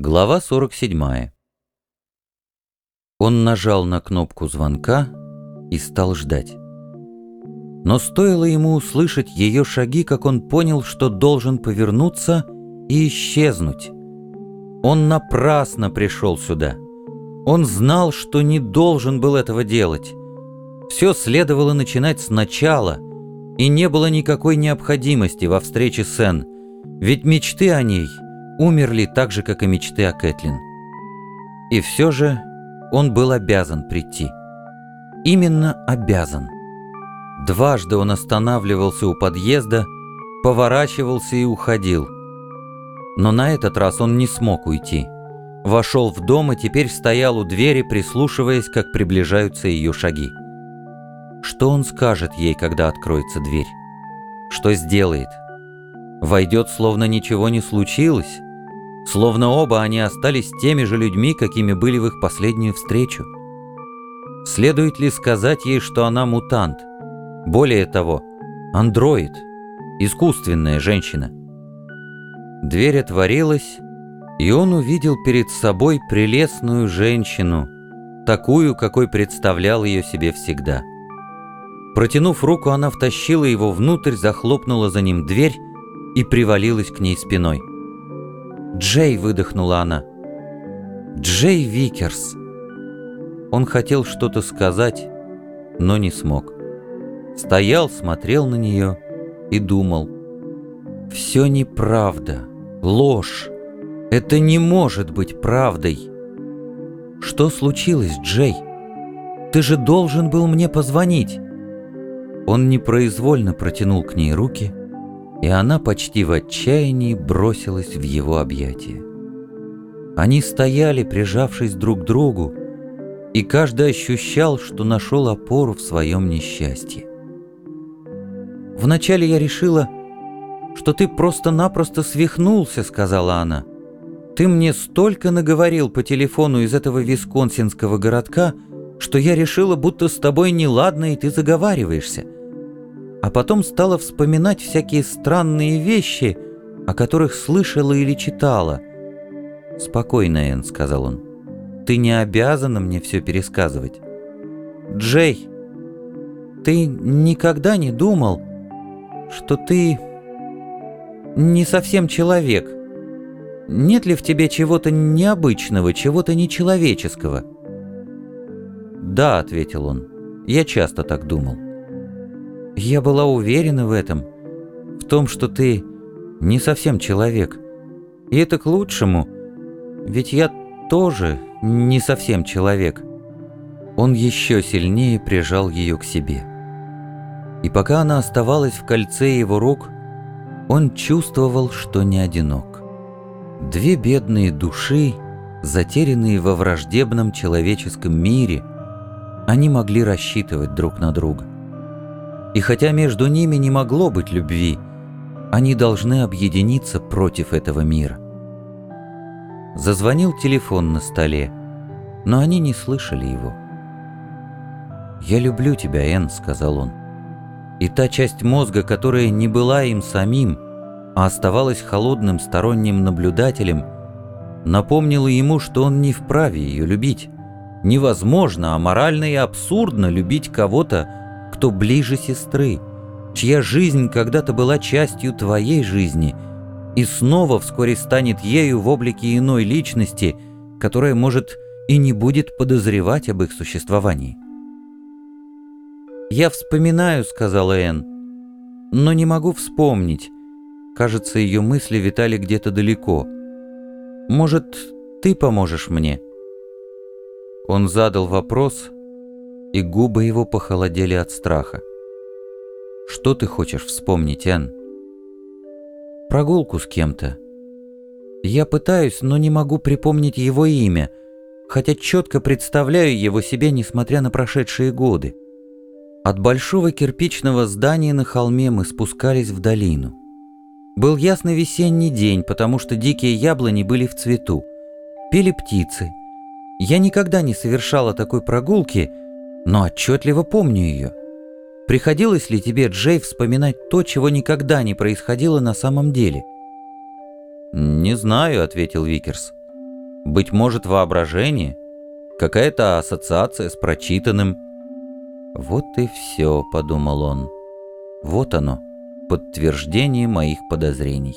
Глава 47. Он нажал на кнопку звонка и стал ждать. Но стоило ему услышать ее шаги, как он понял, что должен повернуться и исчезнуть. Он напрасно пришел сюда. Он знал, что не должен был этого делать. Все следовало начинать сначала, и не было никакой необходимости во встрече с Энн, ведь мечты о ней — умерли так же, как и мечты о Кэтлин. И все же он был обязан прийти. Именно обязан. Дважды он останавливался у подъезда, поворачивался и уходил. Но на этот раз он не смог уйти. Вошел в дом и теперь стоял у двери, прислушиваясь, как приближаются ее шаги. Что он скажет ей, когда откроется дверь? Что сделает? Войдет, словно ничего не случилось? Словно оба они остались теми же людьми, какими были в их последнюю встречу. Следует ли сказать ей, что она мутант? Более того, андроид, искусственная женщина. Дверь отворилась, и он увидел перед собой прелестную женщину, такую, какой представлял ее себе всегда. Протянув руку, она втащила его внутрь, захлопнула за ним дверь и привалилась к ней спиной. «Джей!» — выдохнула она. «Джей Викерс!» Он хотел что-то сказать, но не смог. Стоял, смотрел на нее и думал. «Все неправда, ложь. Это не может быть правдой!» «Что случилось, Джей? Ты же должен был мне позвонить!» Он непроизвольно протянул к ней руки, и она почти в отчаянии бросилась в его объятия. Они стояли, прижавшись друг к другу, и каждый ощущал, что нашел опору в своем несчастье. «Вначале я решила, что ты просто-напросто свихнулся», — сказала она. «Ты мне столько наговорил по телефону из этого висконсинского городка, что я решила, будто с тобой неладно, и ты заговариваешься а потом стала вспоминать всякие странные вещи, о которых слышала или читала. «Спокойно, Энн», — сказал он. «Ты не обязана мне все пересказывать». «Джей, ты никогда не думал, что ты не совсем человек? Нет ли в тебе чего-то необычного, чего-то нечеловеческого?» «Да», — ответил он, — «я часто так думал». Я была уверена в этом, в том, что ты не совсем человек. И это к лучшему, ведь я тоже не совсем человек. Он еще сильнее прижал ее к себе. И пока она оставалась в кольце его рук, он чувствовал, что не одинок. Две бедные души, затерянные во враждебном человеческом мире, они могли рассчитывать друг на друга. И хотя между ними не могло быть любви, они должны объединиться против этого мира. Зазвонил телефон на столе, но они не слышали его. «Я люблю тебя, Энн», — сказал он. И та часть мозга, которая не была им самим, а оставалась холодным сторонним наблюдателем, напомнила ему, что он не вправе ее любить. Невозможно, а морально и абсурдно любить кого-то, кто ближе сестры, чья жизнь когда-то была частью твоей жизни и снова вскоре станет ею в облике иной личности, которая, может, и не будет подозревать об их существовании. «Я вспоминаю», — сказала Энн, — «но не могу вспомнить. Кажется, ее мысли витали где-то далеко. Может, ты поможешь мне?» Он задал вопрос, и губы его похолодели от страха. «Что ты хочешь вспомнить, Энн?» «Прогулку с кем-то. Я пытаюсь, но не могу припомнить его имя, хотя четко представляю его себе, несмотря на прошедшие годы. От большого кирпичного здания на холме мы спускались в долину. Был ясный весенний день, потому что дикие яблони были в цвету. Пели птицы. Я никогда не совершала такой прогулки — но отчетливо помню ее. Приходилось ли тебе, Джей, вспоминать то, чего никогда не происходило на самом деле? «Не знаю», — ответил Викерс. Быть может, воображение? Какая-то ассоциация с прочитанным? Вот и все, подумал он. Вот оно, подтверждение моих подозрений.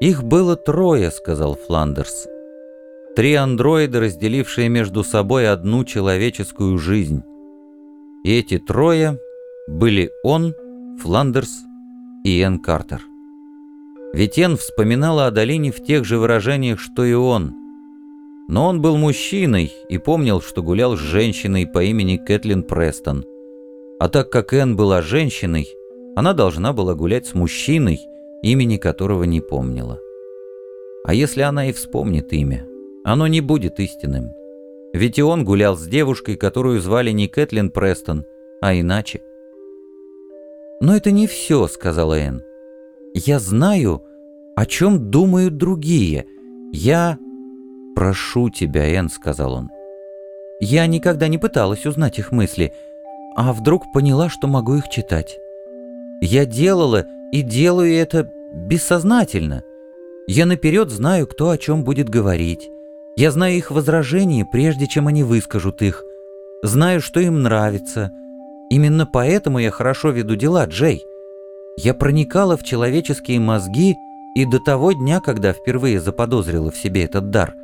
«Их было трое», — сказал Фландерс. «Три андроида, разделившие между собой одну человеческую жизнь. И эти трое были он, Фландерс и Энн Картер. Ведь Энн вспоминала о долине в тех же выражениях, что и он. Но он был мужчиной и помнил, что гулял с женщиной по имени Кэтлин Престон. А так как Энн была женщиной, она должна была гулять с мужчиной, имени которого не помнила. А если она и вспомнит имя, оно не будет истинным. Ведь и он гулял с девушкой, которую звали не Кэтлин Престон, а иначе. «Но это не все», — сказала Энн. «Я знаю, о чем думают другие. Я...» «Прошу тебя, Энн», — сказал он. «Я никогда не пыталась узнать их мысли, а вдруг поняла, что могу их читать. Я делала и делаю это бессознательно. Я наперед знаю, кто о чем будет говорить. Я знаю их возражения, прежде чем они выскажут их. Знаю, что им нравится. Именно поэтому я хорошо веду дела, Джей. Я проникала в человеческие мозги и до того дня, когда впервые заподозрила в себе этот дар.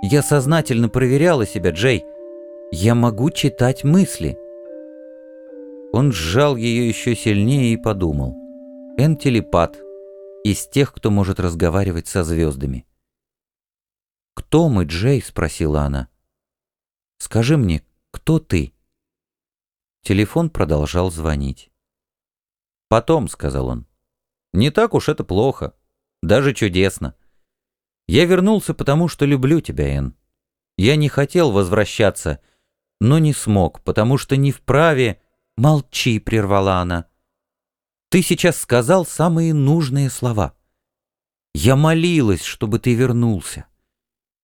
Я сознательно проверяла себя, Джей. Я могу читать мысли. Он сжал ее еще сильнее и подумал. Эн из тех, кто может разговаривать со звездами. «Кто мы, Джей?» — спросила она. «Скажи мне, кто ты?» Телефон продолжал звонить. «Потом», — сказал он. «Не так уж это плохо. Даже чудесно. Я вернулся, потому что люблю тебя, Энн. Я не хотел возвращаться, но не смог, потому что не вправе...» «Молчи», — прервала она. Ты сейчас сказал самые нужные слова. Я молилась, чтобы ты вернулся.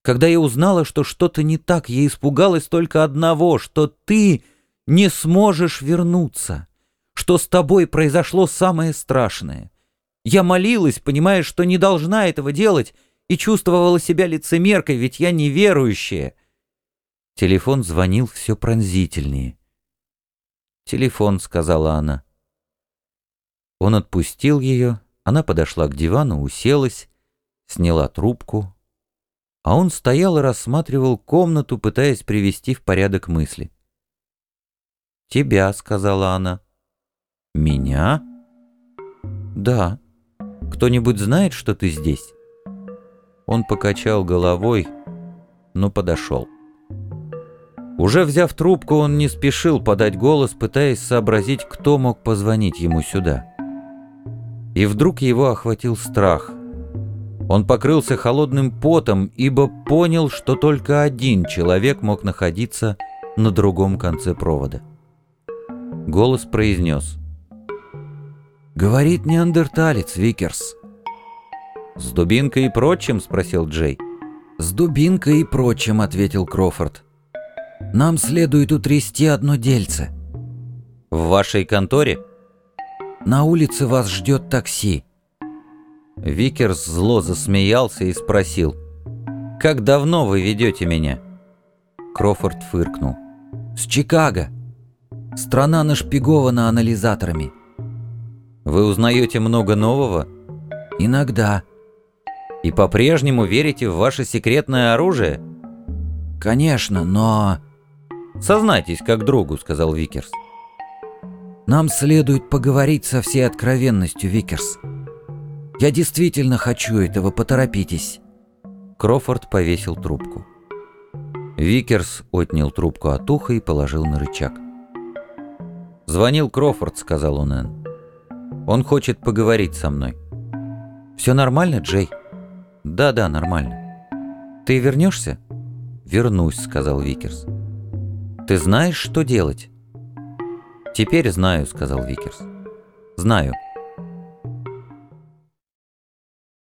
Когда я узнала, что что-то не так, я испугалась только одного, что ты не сможешь вернуться, что с тобой произошло самое страшное. Я молилась, понимая, что не должна этого делать, и чувствовала себя лицемеркой, ведь я неверующая. Телефон звонил все пронзительнее. «Телефон», — сказала она. Он отпустил ее, она подошла к дивану, уселась, сняла трубку, а он стоял и рассматривал комнату, пытаясь привести в порядок мысли. «Тебя», — сказала она. «Меня?» «Да. Кто-нибудь знает, что ты здесь?» Он покачал головой, но подошел. Уже взяв трубку, он не спешил подать голос, пытаясь сообразить, кто мог позвонить ему сюда. И вдруг его охватил страх. Он покрылся холодным потом, ибо понял, что только один человек мог находиться на другом конце провода. Голос произнес. «Говорит неандерталец, Викерс». «С дубинкой и прочим?» — спросил Джей. «С дубинкой и прочим», — ответил Крофорд. «Нам следует утрясти одно дельце». «В вашей конторе?» На улице вас ждет такси». Викерс зло засмеялся и спросил. «Как давно вы ведете меня?» Крофорд фыркнул. «С Чикаго. Страна нашпигована анализаторами». «Вы узнаете много нового?» «Иногда». «И по-прежнему верите в ваше секретное оружие?» «Конечно, но...» «Сознайтесь как другу», — сказал Викерс. Нам следует поговорить со всей откровенностью, Викерс. Я действительно хочу этого, поторопитесь. Крофорд повесил трубку. Викерс отнял трубку от уха и положил на рычаг. «Звонил Крофорд», — сказал он Энн. «Он хочет поговорить со мной». «Все нормально, Джей?» «Да-да, нормально». «Ты вернешься?» «Вернусь», — сказал Викерс. «Ты знаешь, что делать?» «Теперь знаю», — сказал Викерс. «Знаю».